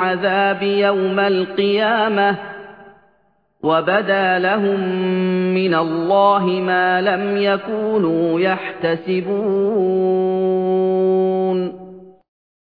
الْعَذَابِ يَوْمَ الْقِيَامَةِ ۚ وَبَدَا لَهُم مِّنَ اللَّهِ مَا لَمْ يَكُونُوا يَحْتَسِبُونَ